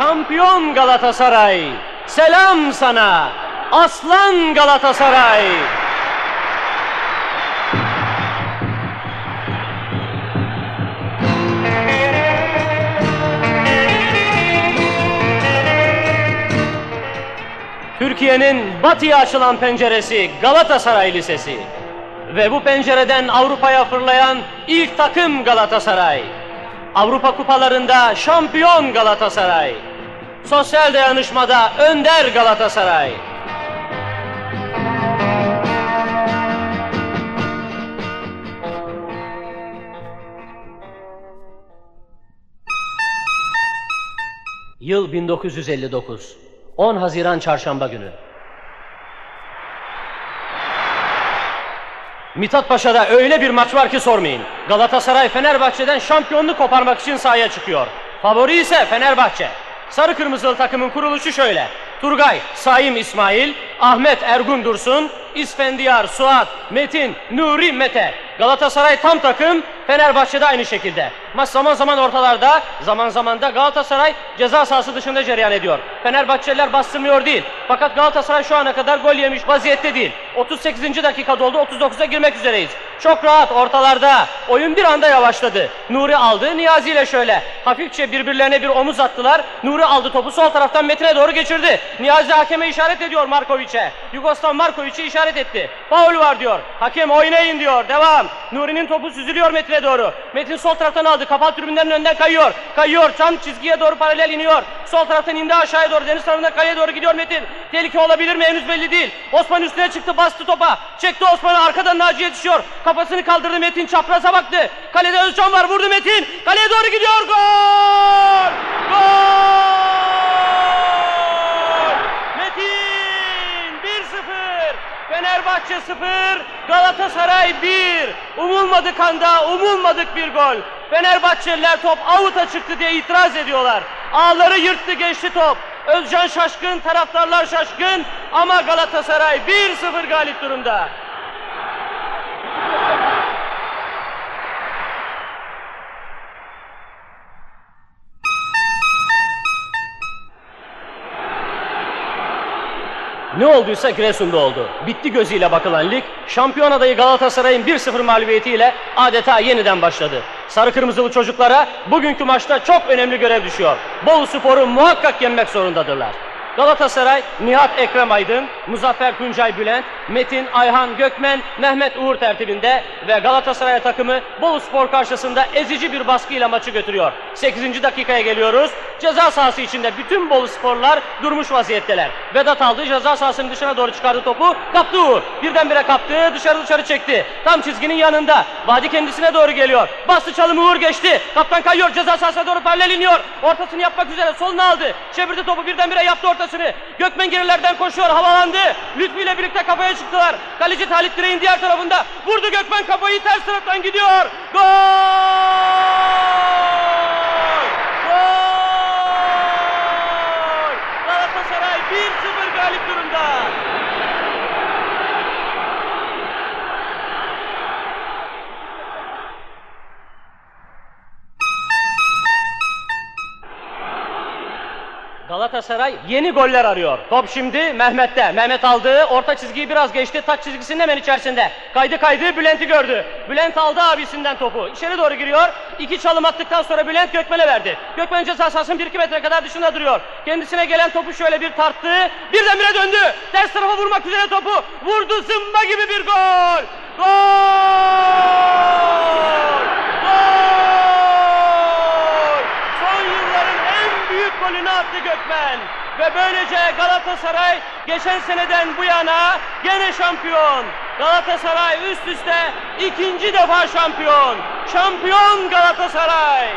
Şampiyon Galatasaray. Selam sana. Aslan Galatasaray. Türkiye'nin batıya açılan penceresi Galatasaray Lisesi. Ve bu pencereden Avrupa'ya fırlayan ilk takım Galatasaray. Avrupa kupalarında şampiyon Galatasaray. Sosyal dayanışmada önder Galatasaray. Yıl 1959. 10 Haziran Çarşamba günü. Mithat Paşa'da öyle bir maç var ki sormayın. Galatasaray Fenerbahçe'den şampiyonluk koparmak için sahaya çıkıyor. Favori ise Fenerbahçe. Sarı kırmızılı takımın kuruluşu şöyle. Turgay, Saim İsmail, Ahmet Ergun Dursun, İsfendiyar, Suat, Metin, Nuri, Mete. Galatasaray tam takım, Fenerbahçe'de aynı şekilde. Maç zaman zaman ortalarda, zaman zaman da Galatasaray ceza sahası dışında cereyan ediyor. Fenerbahçeliler bastırmıyor değil. Fakat Galatasaray şu ana kadar gol yemiş vaziyette değil. 38. dakika doldu, 39'a girmek üzereyiz. Çok rahat ortalarda. Oyun bir anda yavaşladı. Nuri aldı, Niyazi ile şöyle. Hafifçe birbirlerine bir omuz attılar. Nuri aldı topu sol taraftan Metin'e doğru geçirdi. Niyazi hakeme işaret ediyor Markovic'e. Yugoslav Markovic'i işaret etti. Faul var diyor. Hakem oynayın diyor. Devam. Nuri'nin topu süzülüyor Metin'e doğru. Metin sol taraftan aldı. Kapalı tribünlerin önünden kayıyor. Kayıyor. Tam çizgiye doğru paralel iniyor. Sol taraftan indi aşağıya doğru. Deniz tarafından kaleye doğru gidiyor Metin. Tehlike olabilir mi? Henüz belli değil. Osman üstüne çıktı. Bastı topa. Çekti Osman'ı. Arkadan Naci yetişiyor. Kafasını kaldırdı Metin. Çapraza baktı. Kalede Özcan var. Vurdu Metin. Kaleye doğru gidiyor. Gol! Gol! Metin 1-0. Fenerbahçe 0, Galatasaray 1. Umulmadık anda umulmadık bir gol. Fenerbahçeliler top avuta çıktı diye itiraz ediyorlar. Ağları yırttı geçti top. Özcan şaşkın, taraftarlar şaşkın ama Galatasaray 1-0 galip durumda. Ne olduysa Giresun'da oldu. Bitti gözüyle bakılan lig, şampiyon adayı Galatasaray'ın 1-0 mağlubiyetiyle adeta yeniden başladı. Sarı kırmızılı çocuklara bugünkü maçta çok önemli görev düşüyor. Bolu Spor'u muhakkak yenmek zorundadırlar. Galatasaray, Nihat Ekrem Aydın, Muzaffer Tuncay Bülent, Metin Ayhan Gökmen, Mehmet Uğur tertibinde ve Galatasaray takımı Bolu Spor karşısında ezici bir baskıyla maçı götürüyor. 8. dakikaya geliyoruz. Ceza sahası içinde bütün Bolu Sporlar durmuş vaziyetteler. Vedat aldı, ceza sahasının dışına doğru çıkardı topu. Kaptı Uğur. Birdenbire kaptı, dışarı dışarı çekti. Tam çizginin yanında. Vadi kendisine doğru geliyor. Bastı çalımı Uğur geçti. Kaptan kayıyor, ceza sahasına doğru paralel iniyor. Ortasını yapmak üzere soluna aldı. Çevirdi topu birdenbire yaptı ortasını. Gökmen gerilerden koşuyor, havalandı. Lütfü ile birlikte kafaya çıktılar. Kaleci Talit Direğin diğer tarafında. Vurdu Gökmen kafayı ters taraftan gidiyor. Gol! Gol! Galatasaray 1-0 galip durumda. Galatasaray yeni goller arıyor. Top şimdi Mehmet'te. Mehmet aldı. Orta çizgiyi biraz geçti. Taç çizgisinin hemen içerisinde. Kaydı kaydı. Bülent'i gördü. Bülent aldı abisinden topu. İçeri doğru giriyor. İki çalım attıktan sonra Bülent Gökmen'e verdi. Gökmen ceza sahasının 1-2 metre kadar dışında duruyor. Kendisine gelen topu şöyle bir tarttı. Birdenbire döndü. Ters tarafa vurmak üzere topu. Vurdu zımba gibi bir gol. Gol! Attı Gökmen. Ve böylece Galatasaray geçen seneden bu yana gene şampiyon. Galatasaray üst üste ikinci defa şampiyon. Şampiyon Galatasaray.